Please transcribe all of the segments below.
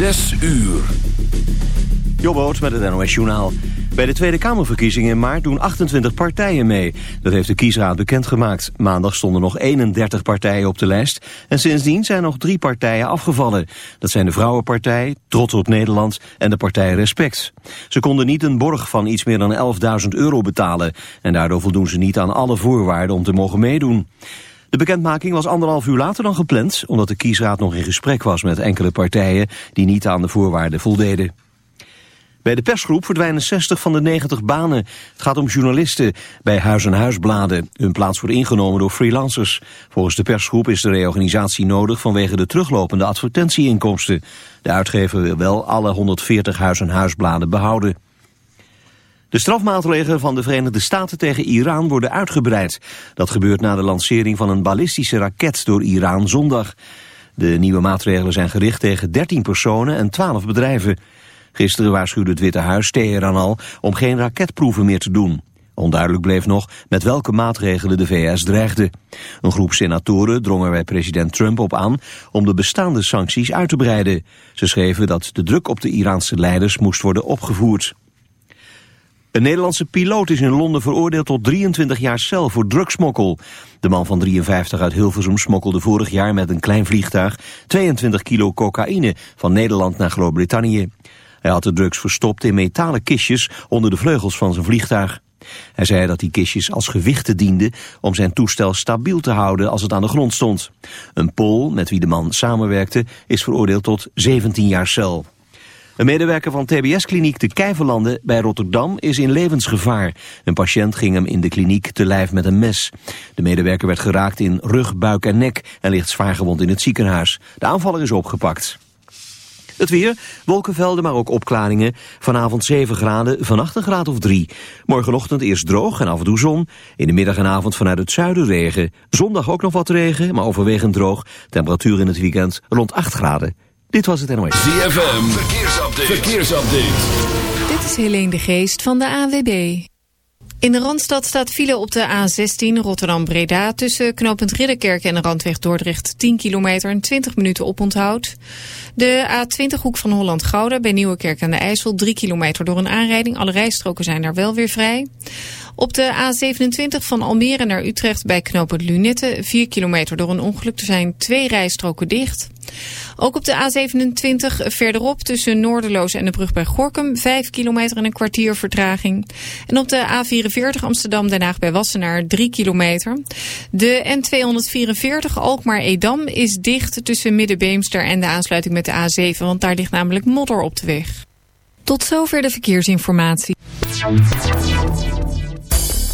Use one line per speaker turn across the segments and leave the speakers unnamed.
Zes uur.
Jobboot met het NOS Journaal. Bij de Tweede Kamerverkiezingen in maart doen 28 partijen mee. Dat heeft de kiesraad bekendgemaakt. Maandag stonden nog 31 partijen op de lijst. En sindsdien zijn nog drie partijen afgevallen. Dat zijn de Vrouwenpartij, Trots op Nederland en de partij Respect. Ze konden niet een borg van iets meer dan 11.000 euro betalen. En daardoor voldoen ze niet aan alle voorwaarden om te mogen meedoen. De bekendmaking was anderhalf uur later dan gepland... omdat de kiesraad nog in gesprek was met enkele partijen... die niet aan de voorwaarden voldeden. Bij de persgroep verdwijnen 60 van de 90 banen. Het gaat om journalisten bij Huis en Huisbladen. Hun plaats wordt ingenomen door freelancers. Volgens de persgroep is de reorganisatie nodig vanwege de teruglopende advertentieinkomsten. De uitgever wil wel alle 140 Huis en Huisbladen behouden. De strafmaatregelen van de Verenigde Staten tegen Iran worden uitgebreid. Dat gebeurt na de lancering van een ballistische raket door Iran zondag. De nieuwe maatregelen zijn gericht tegen 13 personen en 12 bedrijven. Gisteren waarschuwde het Witte Huis Teheran al om geen raketproeven meer te doen. Onduidelijk bleef nog met welke maatregelen de VS dreigde. Een groep senatoren drong er bij president Trump op aan om de bestaande sancties uit te breiden. Ze schreven dat de druk op de Iraanse leiders moest worden opgevoerd. Een Nederlandse piloot is in Londen veroordeeld tot 23 jaar cel voor drugsmokkel. De man van 53 uit Hilversum smokkelde vorig jaar met een klein vliegtuig 22 kilo cocaïne van Nederland naar Groot-Brittannië. Hij had de drugs verstopt in metalen kistjes onder de vleugels van zijn vliegtuig. Hij zei dat die kistjes als gewichten dienden om zijn toestel stabiel te houden als het aan de grond stond. Een Pool, met wie de man samenwerkte, is veroordeeld tot 17 jaar cel. Een medewerker van TBS-kliniek De Kijverlanden bij Rotterdam is in levensgevaar. Een patiënt ging hem in de kliniek te lijf met een mes. De medewerker werd geraakt in rug, buik en nek en ligt zwaargewond in het ziekenhuis. De aanvaller is opgepakt. Het weer, wolkenvelden, maar ook opklaringen. Vanavond 7 graden, vannacht een graad of 3. Morgenochtend eerst droog en af en toe zon. In de middag en avond vanuit het zuiden regen. Zondag ook nog wat regen, maar overwegend droog. Temperatuur in het weekend rond 8 graden. Dit was het NOS.
ZFM, verkeersupdate. verkeersupdate.
Dit is Helene de Geest van de AWB. In de Randstad staat file op de A16 Rotterdam-Breda... tussen knooppunt Ridderkerk en de Randweg Dordrecht 10 kilometer en 20 minuten oponthoud. De A20 Hoek van Holland-Gouda bij Nieuwekerk aan de IJssel 3 kilometer door een aanrijding. Alle rijstroken zijn daar wel weer vrij. Op de A27 van Almere naar Utrecht bij knooppunt Lunette 4 kilometer door een ongeluk. Er zijn twee rijstroken dicht. Ook op de A27 verderop tussen Noorderloos en de brug bij Gorkum 5 kilometer en een kwartier vertraging. En op de A44 Amsterdam-Den Haag bij Wassenaar 3 kilometer. De N244 Alkmaar-Edam is dicht tussen Middenbeemster en de aansluiting met de A7, want daar ligt namelijk modder op de weg. Tot zover de verkeersinformatie.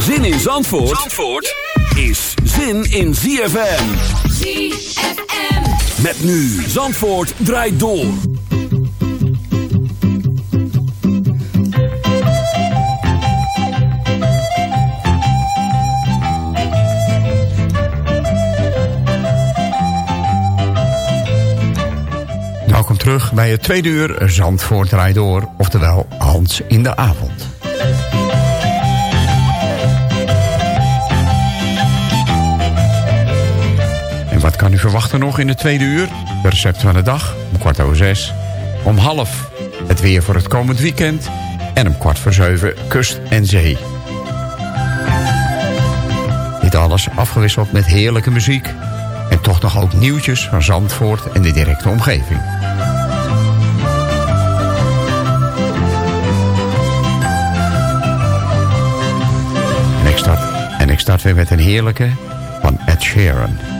Zin in Zandvoort, Zandvoort is zin in ZFM.
ZFM.
Met nu Zandvoort draait door.
Welkom terug bij het tweede uur Zandvoort draait door, oftewel Hans in de avond. kan u verwachten nog in de tweede uur? De recepten van de dag om kwart over zes. Om half het weer voor het komend weekend. En om kwart voor zeven kust en zee. Dit alles afgewisseld met heerlijke muziek. En toch nog ook nieuwtjes van Zandvoort en de directe omgeving. En ik start, en ik start weer met een heerlijke van Ed Sheeran.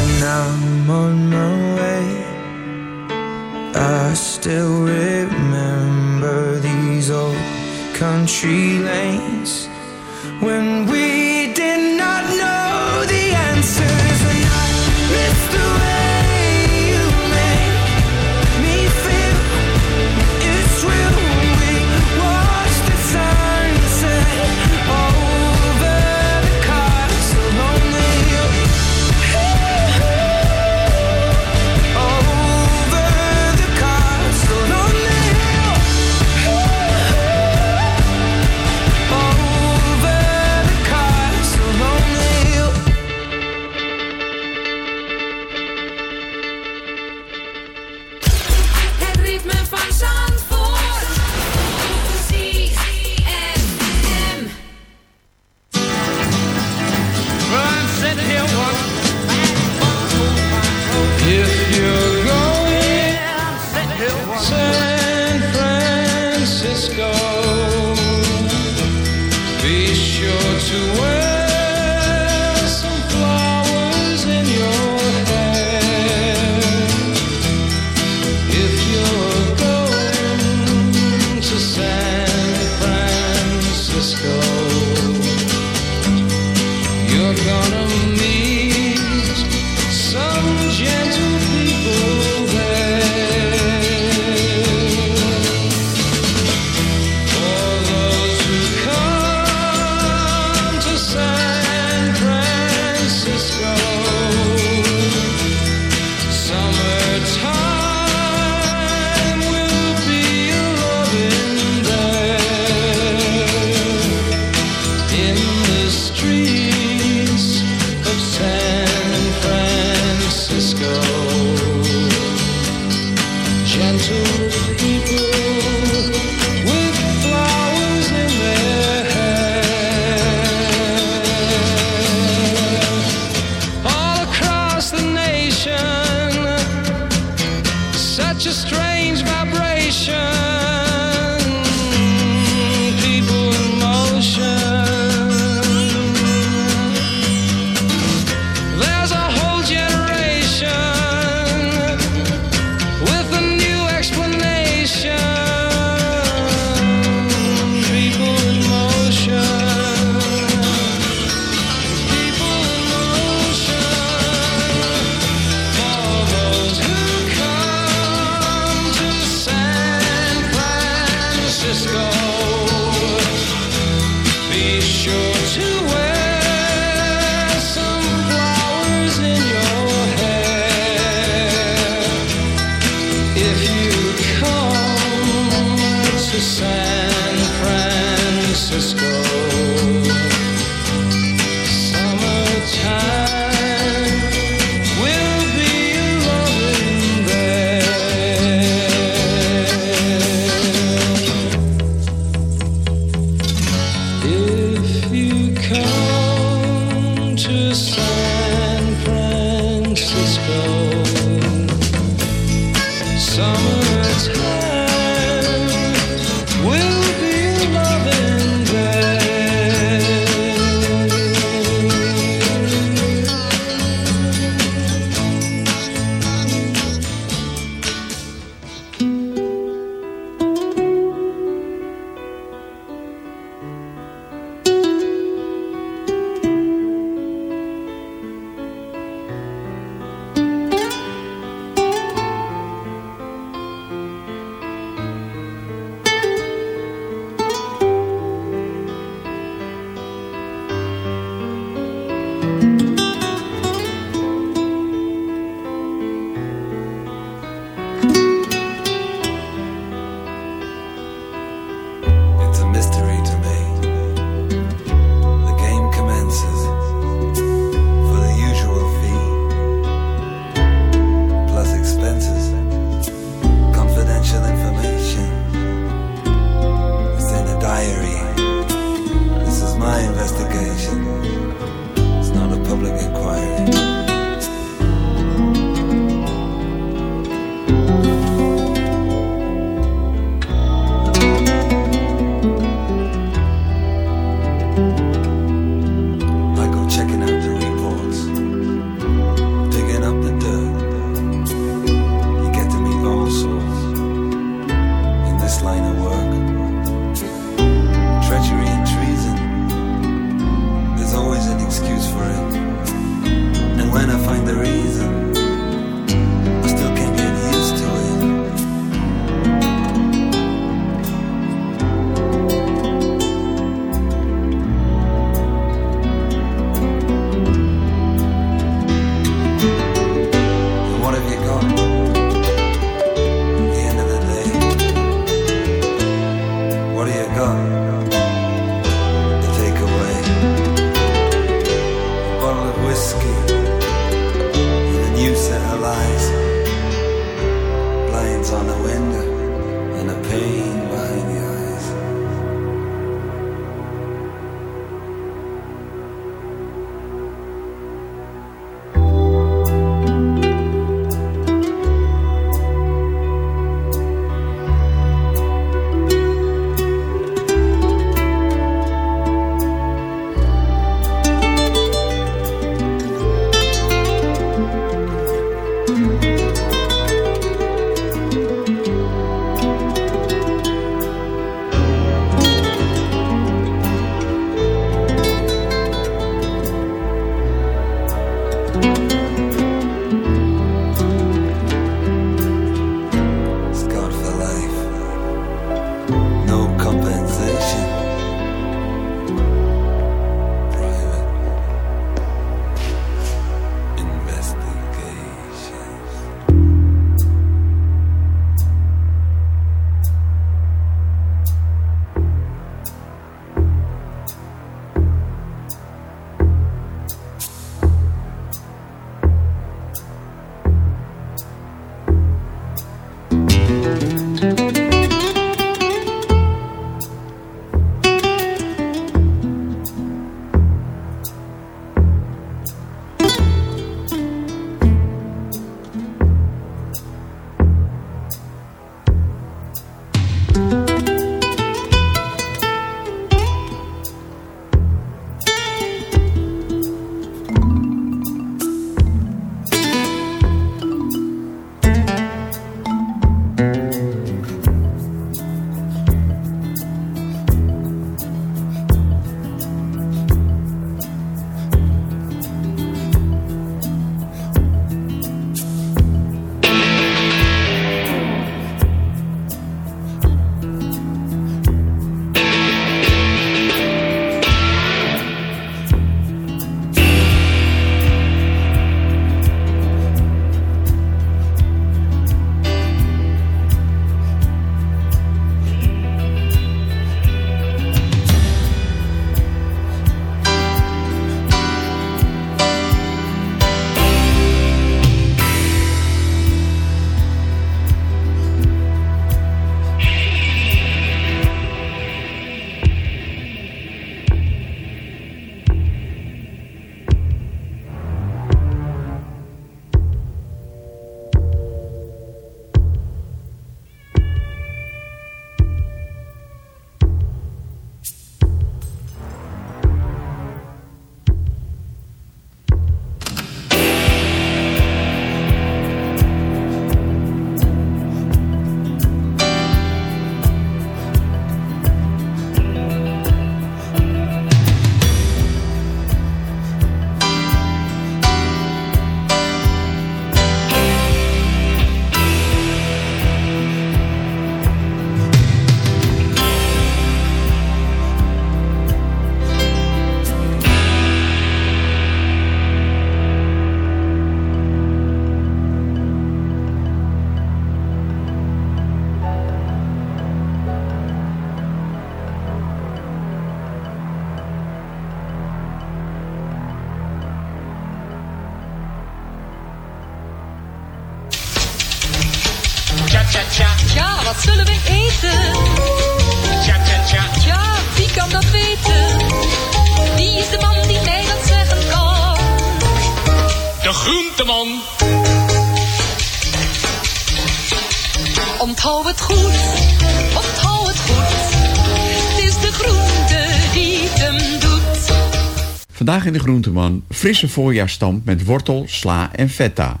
Vandaag in de Groenteman frisse voorjaarstamp met wortel, sla en feta.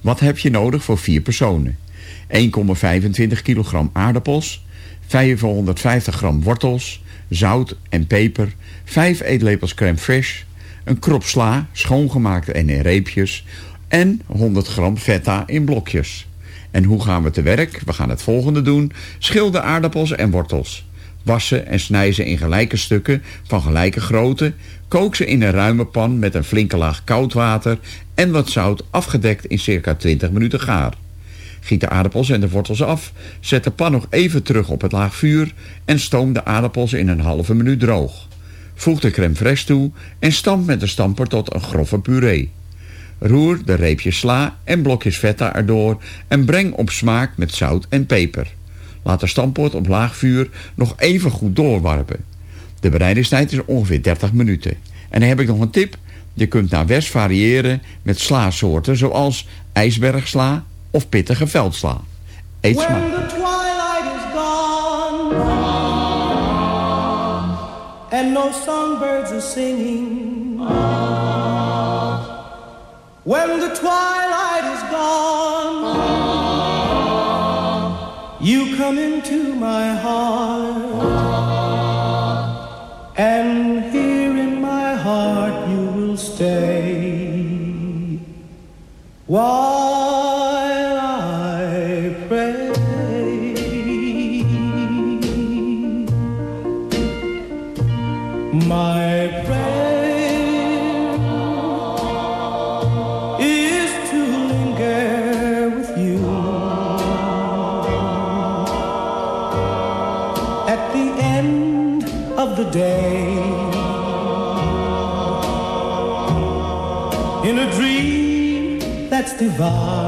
Wat heb je nodig voor vier personen? 1,25 kilogram aardappels, 550 gram wortels, zout en peper, 5 eetlepels crème fraîche, een krop sla, schoongemaakt en in reepjes en 100 gram feta in blokjes. En hoe gaan we te werk? We gaan het volgende doen. Schil de aardappels en wortels. Wassen en snij ze in gelijke stukken van gelijke grootte. Kook ze in een ruime pan met een flinke laag koud water en wat zout afgedekt in circa 20 minuten gaar. Giet de aardappels en de wortels af. Zet de pan nog even terug op het laag vuur en stoom de aardappels in een halve minuut droog. Voeg de crème fraîche toe en stamp met de stamper tot een grove puree. Roer de reepjes sla en blokjes feta erdoor en breng op smaak met zout en peper. Laat de stampot op laag vuur nog even goed doorwarpen. De bereidingstijd is ongeveer 30 minuten. En dan heb ik nog een tip. Je kunt naar west variëren met slaasoorten zoals ijsbergsla of pittige veldsla. Eet smaak.
and no songbirds are singing. When the twilight is gone, you come into my heart, and here in my heart you will stay while I pray. My of the day in a dream that's divine.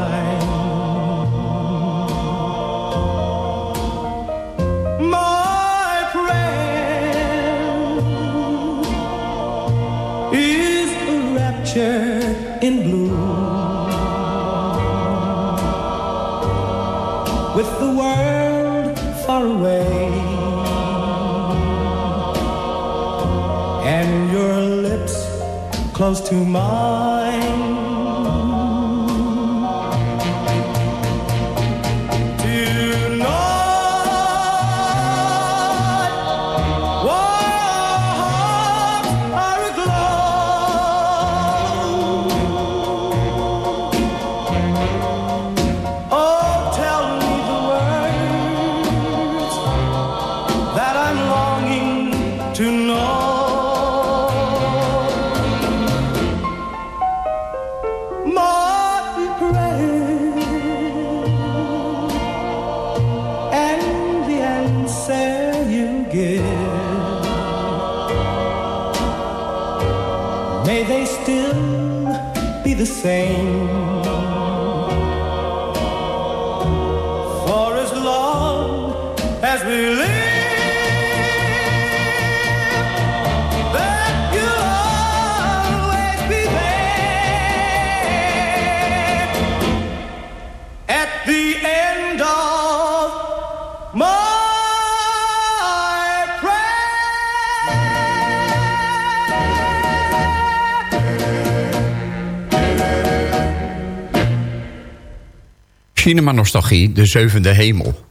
Close to mine.
Cinema Nostalgie, de zevende hemel.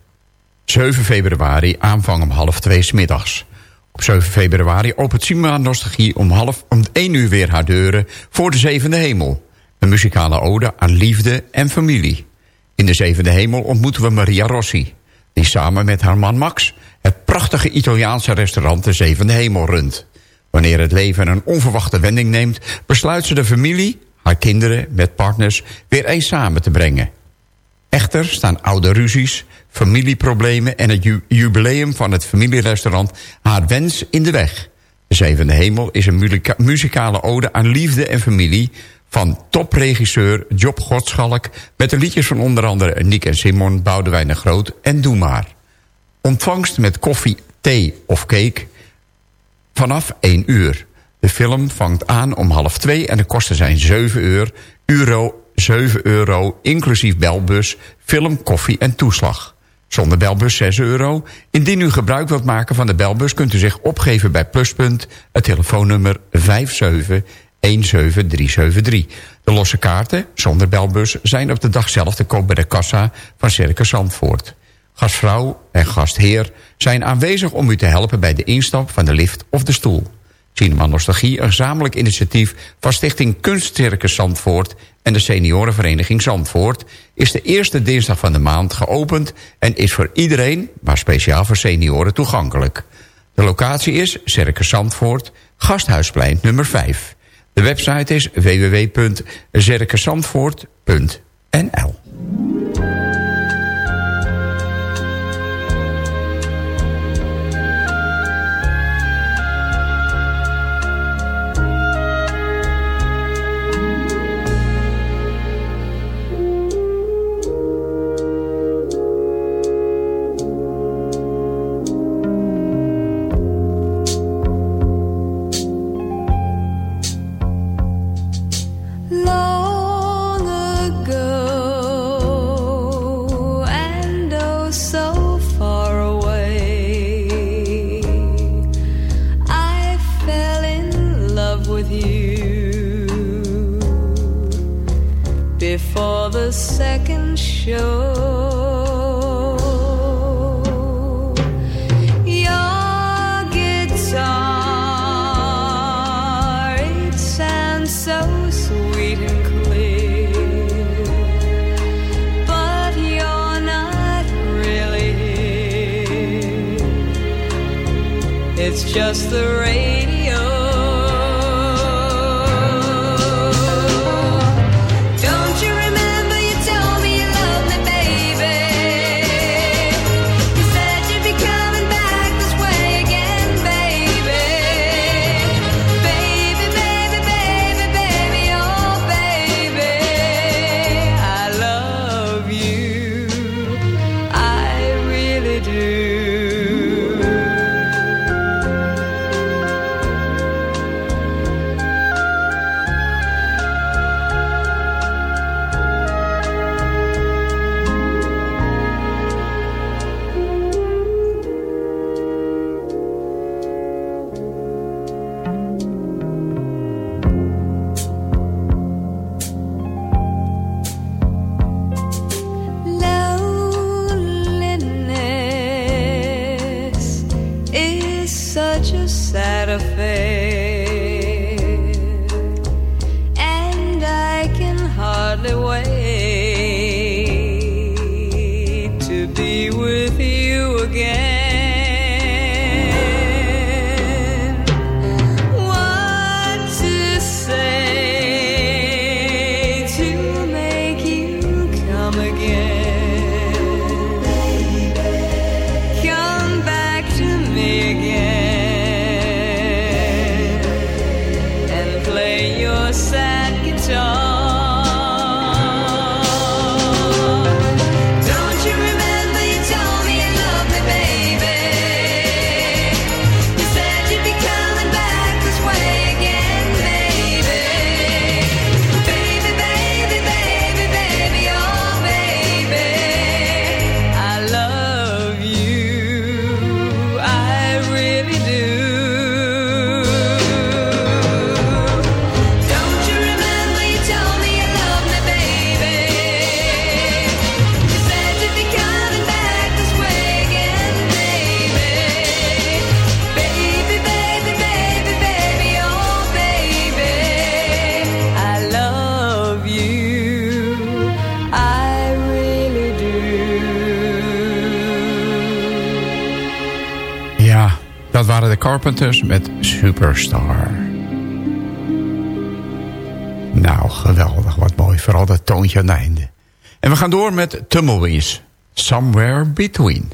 7 februari, aanvang om half twee 's middags. Op 7 februari opent Cinema Nostalgie om half om 1 uur weer haar deuren voor de zevende hemel. Een muzikale ode aan liefde en familie. In de zevende hemel ontmoeten we Maria Rossi... die samen met haar man Max het prachtige Italiaanse restaurant de zevende hemel runt. Wanneer het leven een onverwachte wending neemt... besluit ze de familie, haar kinderen met partners weer eens samen te brengen. Echter staan oude ruzies, familieproblemen... en het ju- jubileum van het familierestaurant haar wens in de weg. De Zevende Hemel is een muzika- muzikale ode aan liefde en familie...
van topregisseur Job Godschalk... met de liedjes van onder andere Nick en Simon, Boudewijn de Groot en Doe Maar. Ontvangst met koffie, thee of cake vanaf 1 uur. De film vangt aan om half 2 en de kosten zijn 7 uur, euro, 7 euro inclusief belbus, film, koffie en toeslag. Zonder belbus 6 euro. Indien u gebruik wilt maken van de belbus... kunt u zich opgeven bij Pluspunt, het telefoonnummer 57 17373. De losse kaarten, zonder belbus, zijn op de dag zelf te koop bij de kassa van Circus Zandvoort. Gastvrouw en gastheer zijn aanwezig om u te helpen bij de instap van de lift of de stoel. Cinema Nostalgie, een gezamenlijk initiatief van Stichting Kunstcircus Zandvoort en de Seniorenvereniging Zandvoort, is de eerste dinsdag van de maand geopend en is voor iedereen, maar speciaal voor senioren, toegankelijk. De locatie is Circus Zandvoort, Gasthuisplein nummer 5. De website is www.zerkenzandvoort.nl Carpenters met Superstar. Nou, geweldig, wat mooi. Vooral dat toontje aan het einde. En we gaan door met Tumbleweeds. Somewhere Between.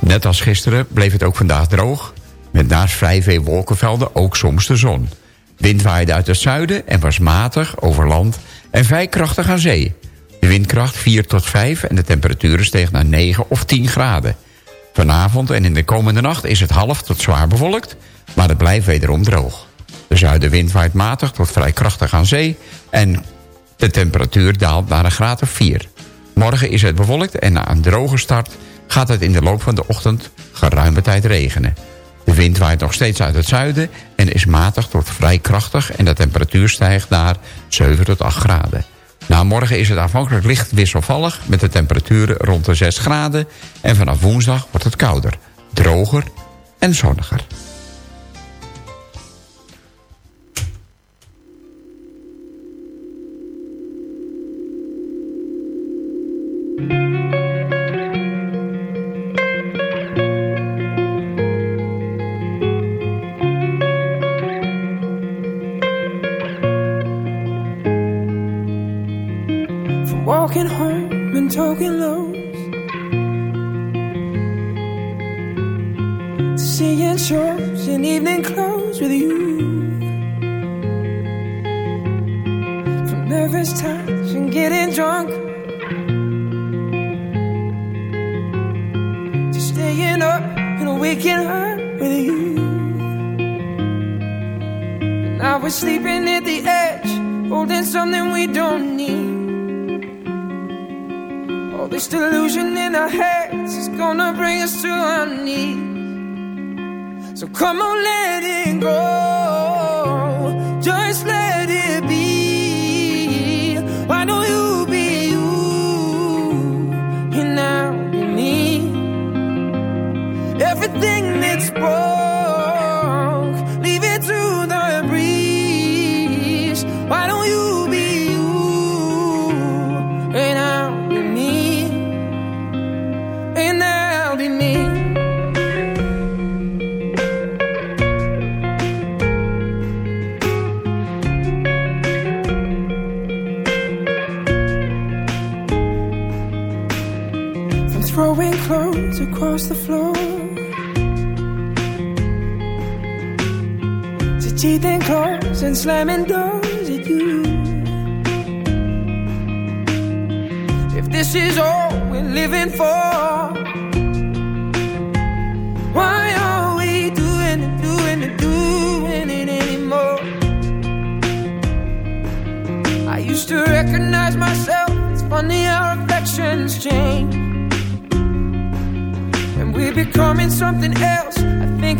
Net als gisteren bleef het ook vandaag droog. Met naast vrij veel wolkenvelden ook soms de zon. Wind waaide uit het zuiden en was matig over land en vrij krachtig aan zee. De windkracht 4 tot 5 en de temperaturen stegen naar 9 of 10 graden. Vanavond en in de komende nacht is het half tot zwaar bewolkt, maar het blijft wederom droog. De zuidenwind waait matig tot vrij krachtig aan zee en de temperatuur daalt naar een graad of 4. Morgen is het bewolkt en na een droge start gaat het in de loop van de ochtend geruime tijd regenen. De wind waait nog steeds uit het zuiden en is matig tot vrij krachtig... en de temperatuur stijgt naar 7 tot 8 graden. Na morgen is het aanvankelijk licht wisselvallig... met de temperaturen rond de 6 graden... en vanaf woensdag wordt het kouder, droger en zonniger.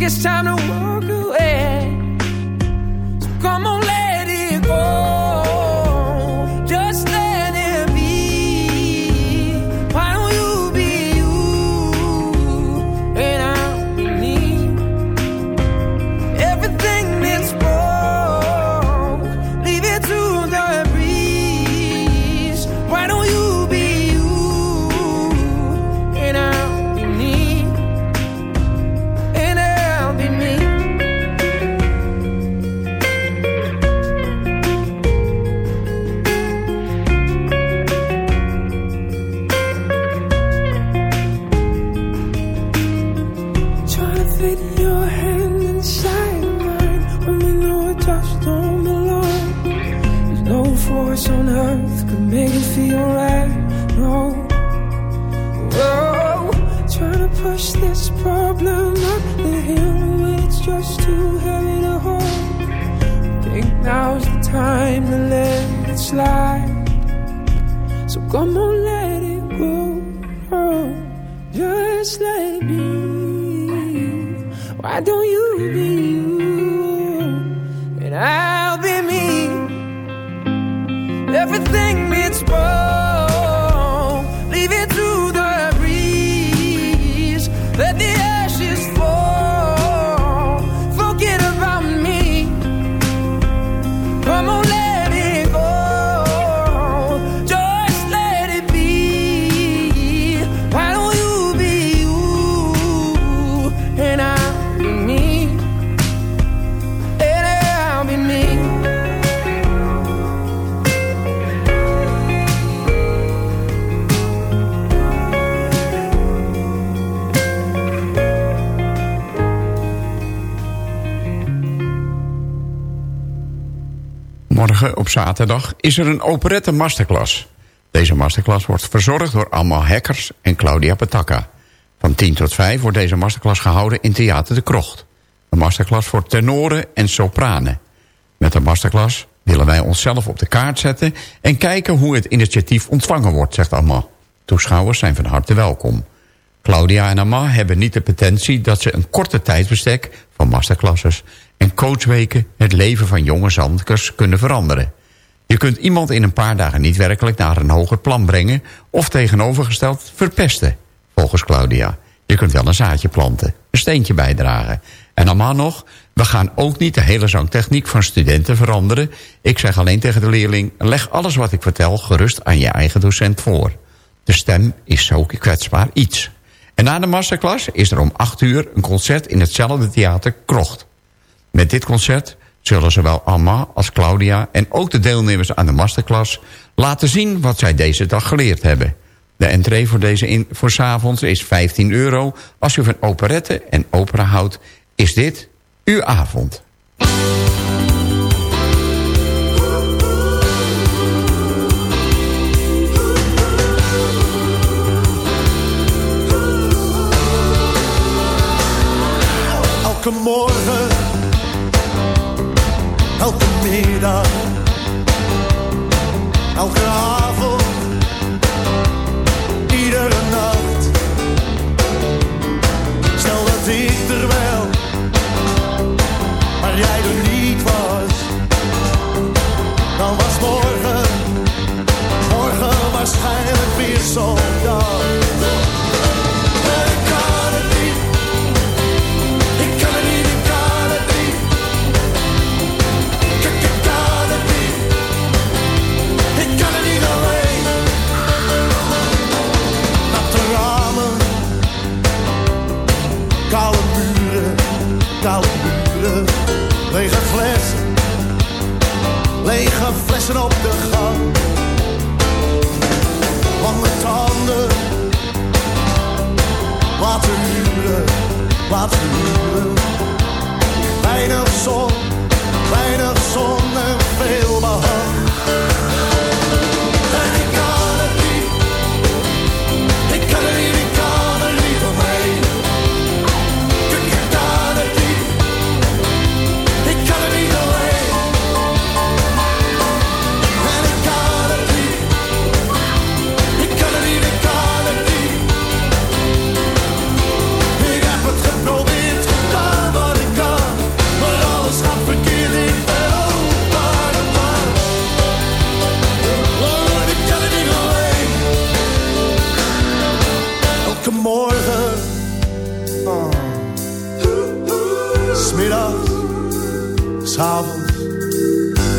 It's time to walk away. So come on, let it go. Why
zaterdag is er een operette masterclass. Deze masterclass wordt verzorgd door Alma Hekkers en Claudia Pataka. Van 10 tot 5 wordt deze masterclass gehouden in Theater de Krocht. Een masterclass voor tenoren en sopranen. Met de masterclass willen wij onszelf op de kaart zetten... en kijken hoe het initiatief ontvangen wordt, zegt Alma. Toeschouwers zijn van harte welkom. Claudia en Amma hebben niet de pretentie dat ze een korte tijdsbestek van masterclasses en coachweken het leven van jonge zandkers kunnen veranderen. Je kunt iemand in een paar dagen niet werkelijk naar een hoger plan brengen of tegenovergesteld verpesten, volgens Claudia. Je kunt wel een zaadje planten, een steentje bijdragen. En Amma nog, we gaan ook niet de hele zangtechniek van studenten veranderen. Ik zeg alleen tegen de leerling, leg alles wat ik vertel gerust aan je eigen docent voor. De stem is zo kwetsbaar iets. En na de masterclass is er om 8 uur een concert in hetzelfde theater Krocht. Met dit concert zullen zowel Amma als Claudia en ook de deelnemers aan de masterclass laten zien wat zij deze dag geleerd hebben. De entree voor deze in, voor 's avonds is 15 euro. Als u van operette en opera houdt, is dit uw avond.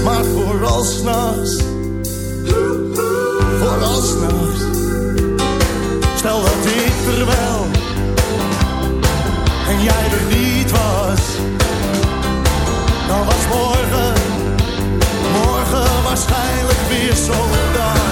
Maar vooral s'nachts. Vooral s'nachts. Stel dat ik er wel en jij er niet was. Dan was morgen, morgen waarschijnlijk weer zo'n dag.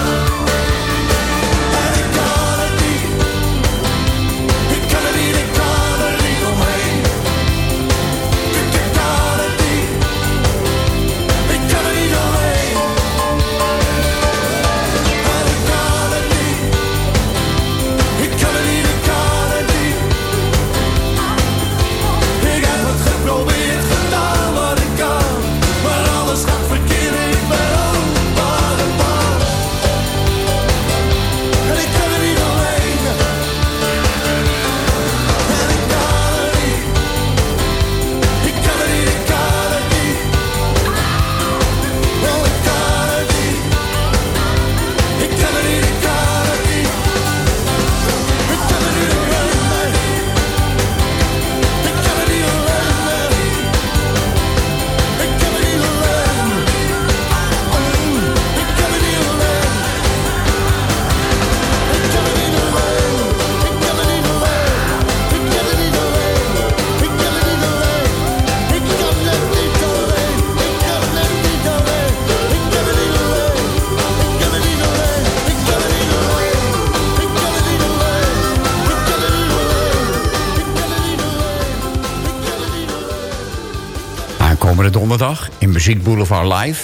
Donderdag in Muziek Boulevard Live...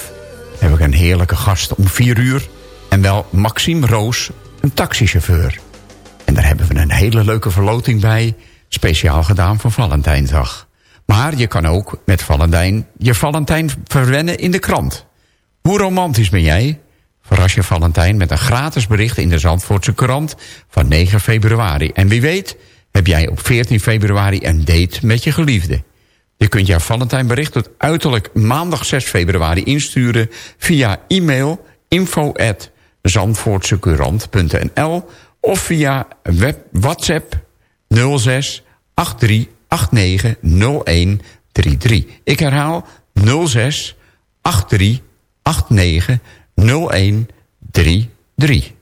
heb ik een heerlijke gast om 4 uur. En wel Maxime Roos, een taxichauffeur. En daar hebben we een hele leuke verloting bij... speciaal gedaan voor Valentijnsdag. Maar je kan ook met Valentijn je Valentijn verwennen in de krant. Hoe romantisch ben jij? Verras je Valentijn met een gratis bericht in de Zandvoortse krant van 9 februari. En wie weet heb jij op 14 februari een date met je geliefde. Je kunt jouw Valentijnbericht tot uiterlijk maandag 6 februari insturen... via e-mail info at of via WhatsApp 06 83 89 01 33. Ik herhaal 06 83 89
01 33.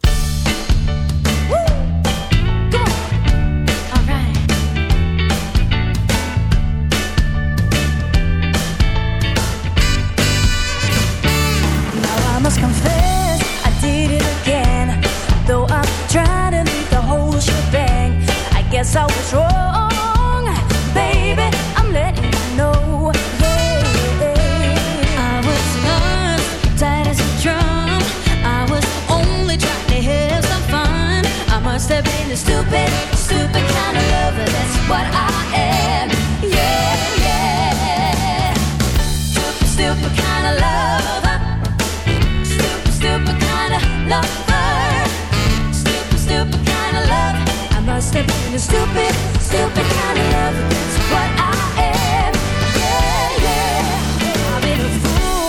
Stupid, stupid kind of. That's what I am. Yeah, yeah.
I've been a fool,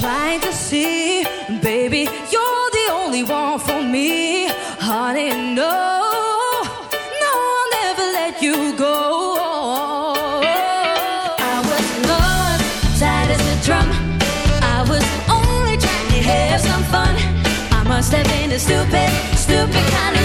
blind to see. Baby, you're the only one for me. Honey, no. No, I'll never let you go.
I was lost, as a drum. I was only trying to have some fun. I must have been a stupid, stupid kind of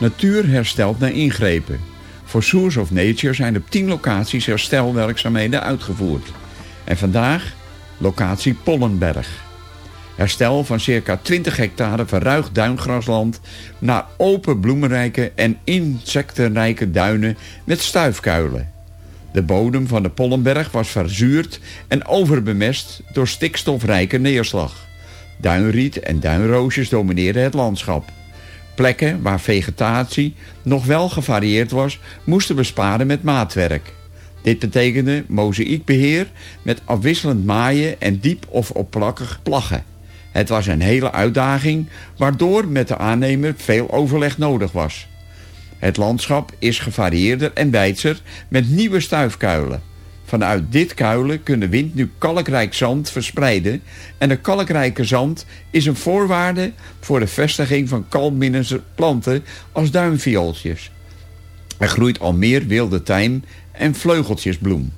Natuur herstelt na ingrepen. Voor Source of Nature zijn op 10 locaties herstelwerkzaamheden uitgevoerd. En vandaag locatie Pollenberg. Herstel van circa 20 hectare verruigd duingrasland... naar open bloemenrijke en insectenrijke duinen met stuifkuilen. De bodem van de Pollenberg was verzuurd en overbemest door stikstofrijke neerslag. Duinriet en duinroosjes domineerden het landschap. Plekken waar vegetatie nog wel gevarieerd was... moesten besparen met maatwerk. Dit betekende mozaïekbeheer met afwisselend maaien en diep of oppervlakkig plaggen. Het was een hele uitdaging, waardoor met de aannemer veel overleg nodig was. Het landschap is gevarieerder en wijdser met nieuwe stuifkuilen. Vanuit dit kuilen kunnen wind nu kalkrijk zand verspreiden... en de kalkrijke zand is een voorwaarde voor de vestiging van kalkminnende planten als duinviooltjes. Er groeit al meer wilde tijm en vleugeltjesbloem.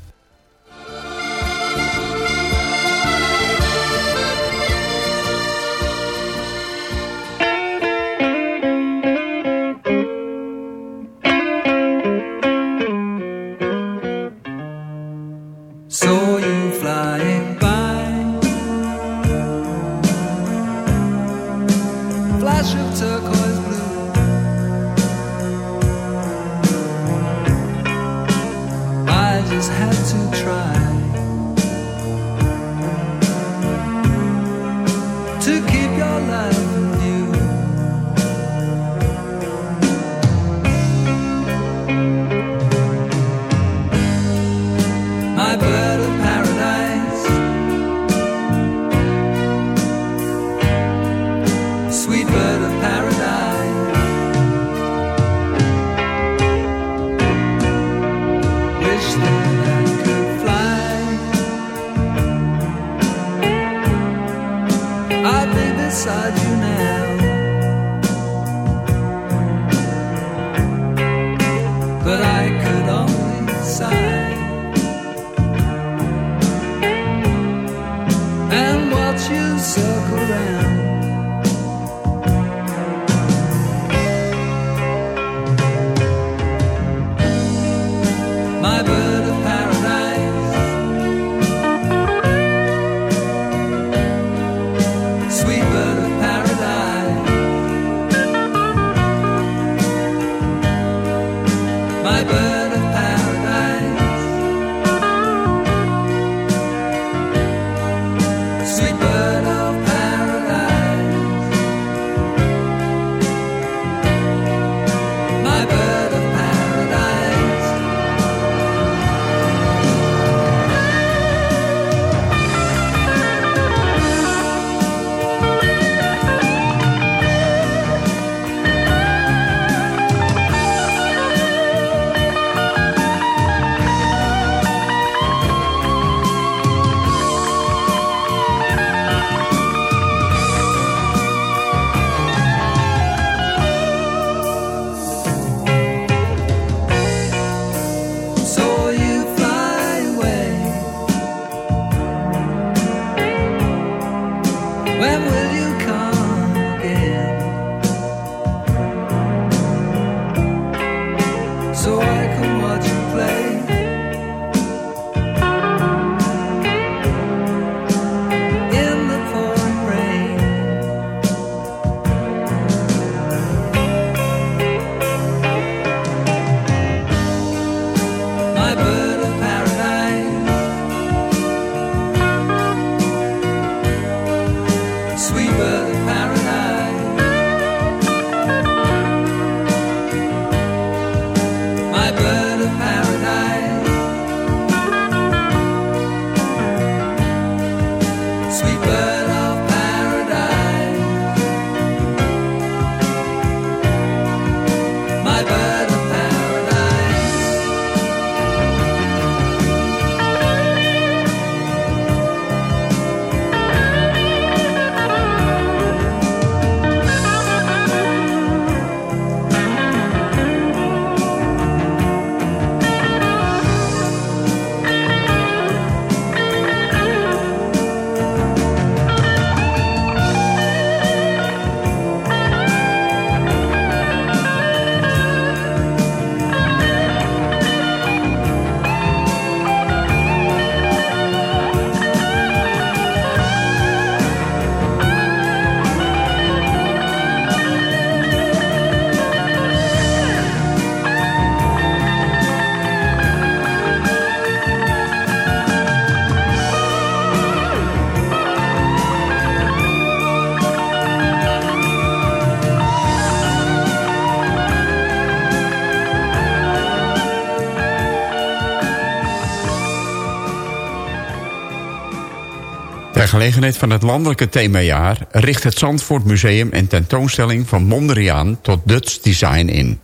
Gelegenheid van het landelijke themajaar... richt het Zandvoort Museum een tentoonstelling van Mondriaan tot Dutch Design in.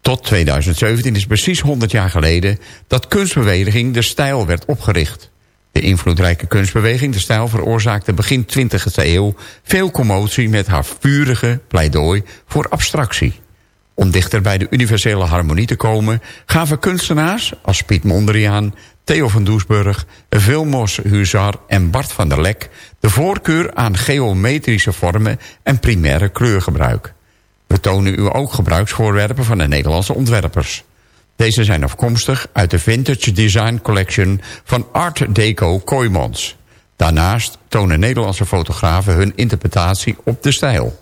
Tot 2017 is precies 100 jaar geleden dat kunstbeweging De Stijl werd opgericht. De invloedrijke kunstbeweging De Stijl veroorzaakte begin 20e eeuw... veel commotie met haar vurige pleidooi voor abstractie. Om dichter bij de universele harmonie te komen... gaven kunstenaars als Piet Mondriaan, Theo van Doesburg... Vilmos Huzar en Bart van der Lek... de voorkeur aan geometrische vormen en primaire kleurgebruik. We tonen u ook gebruiksvoorwerpen van de Nederlandse ontwerpers. Deze zijn afkomstig uit de Vintage Design Collection van Art Deco Kooimans. Daarnaast tonen Nederlandse fotografen hun interpretatie op de stijl.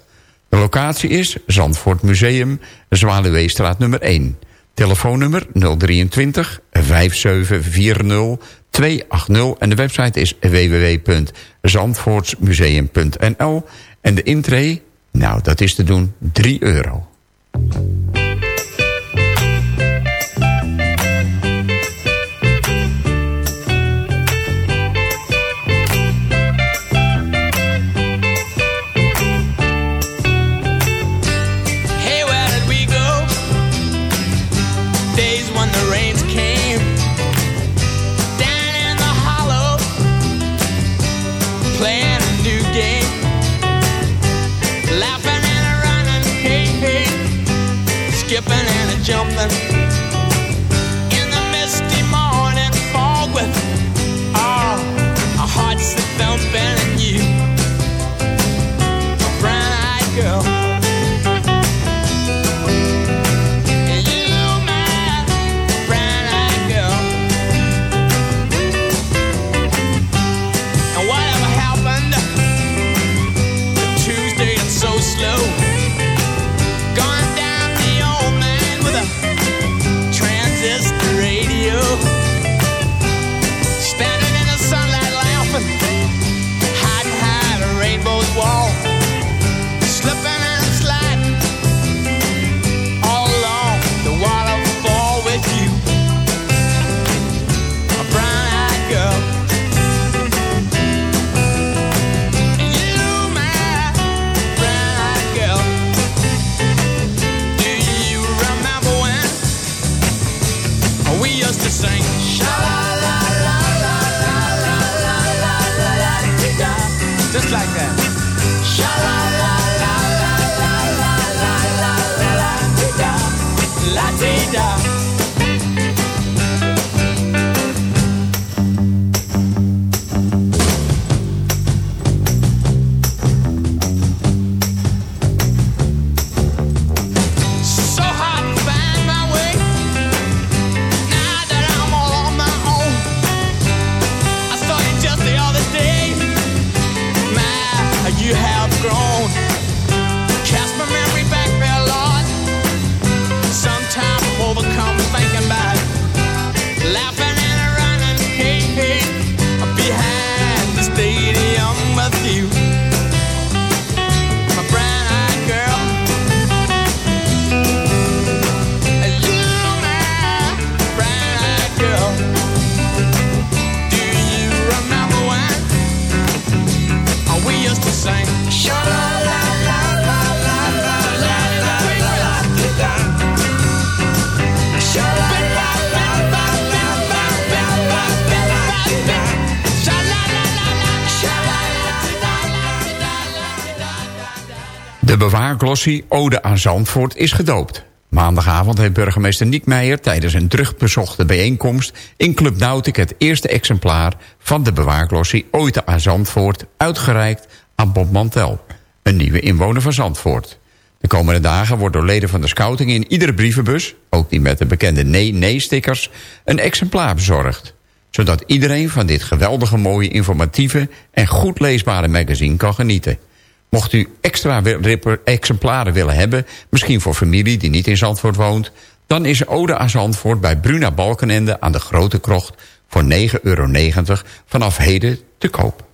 De locatie is Zandvoort Museum, Zwaluweestraat nummer 1. Telefoonnummer 023 5740 280 en de website is www.zandvoortsmuseum.nl en de intree, nou dat is te doen 3 euro. Bewaarglossie Ode aan Zandvoort is gedoopt. Maandagavond heeft burgemeester Niek Meijer tijdens een drugbezochte bijeenkomst... in Club Nautic het eerste exemplaar van de bewaarglossie Ode aan Zandvoort... uitgereikt aan Bob Mantel, een nieuwe inwoner van Zandvoort. De komende dagen wordt door leden van de scouting in iedere brievenbus... ook die met de bekende nee-nee-stickers, een exemplaar bezorgd zodat iedereen van dit geweldige mooie informatieve en goed leesbare magazine kan genieten. Mocht u extra exemplaren willen hebben, misschien voor familie die niet in Zandvoort woont... dan is Ode aan Zandvoort bij Bruna Balkenende aan de Grote Krocht voor 9,90 euro vanaf heden te koop.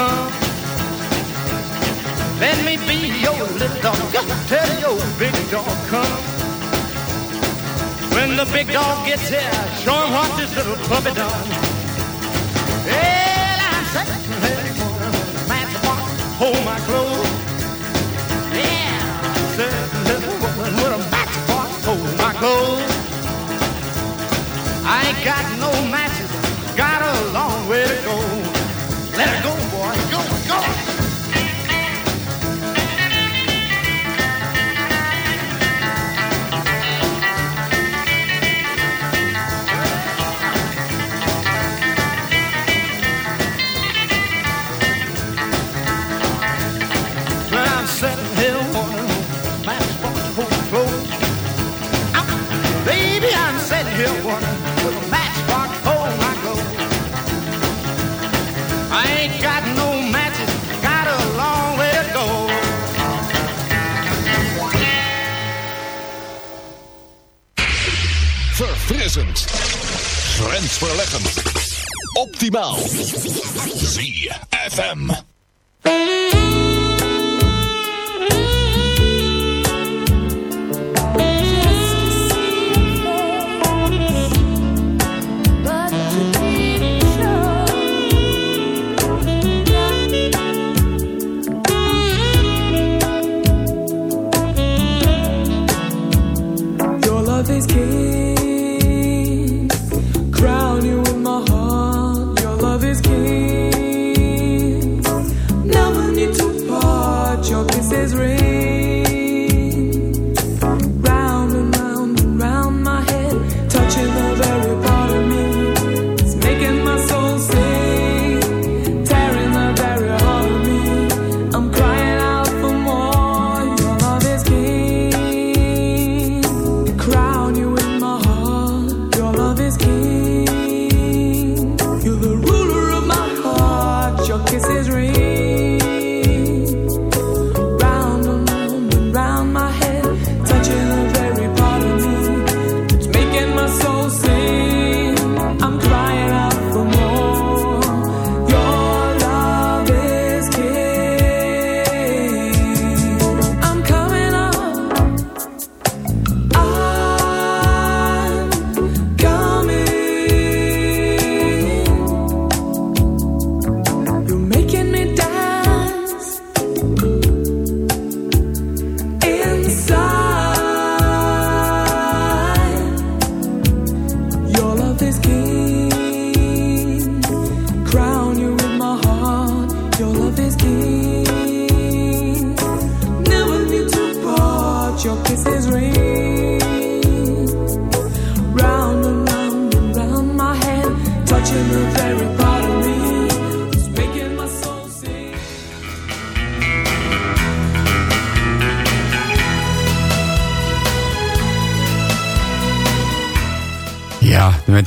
Come. Let me be your little dog. Tell your big dog come. When the big dog gets here, show him what this little puppy done. Well, I'm sitting here match box, hold my clothes. Yeah, I'm sitting here with a matchbox, hold my clothes. I ain't got no matches,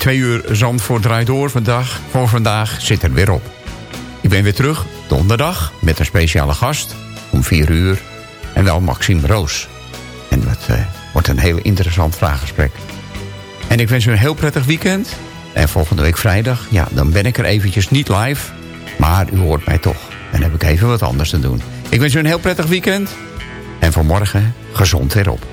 twee uur Zandvoort draait door vandaag. Voor vandaag zit er weer op. Ik ben weer terug, donderdag, met een speciale gast. Om vier uur. En wel Maxime Roos. En dat eh, wordt een heel interessant vraaggesprek. En ik wens u een heel prettig weekend. En volgende week vrijdag, ja, dan ben ik er eventjes niet live. Maar u hoort mij toch. Dan heb ik even wat anders te doen. Ik wens u een heel prettig weekend. En voor morgen gezond weer op.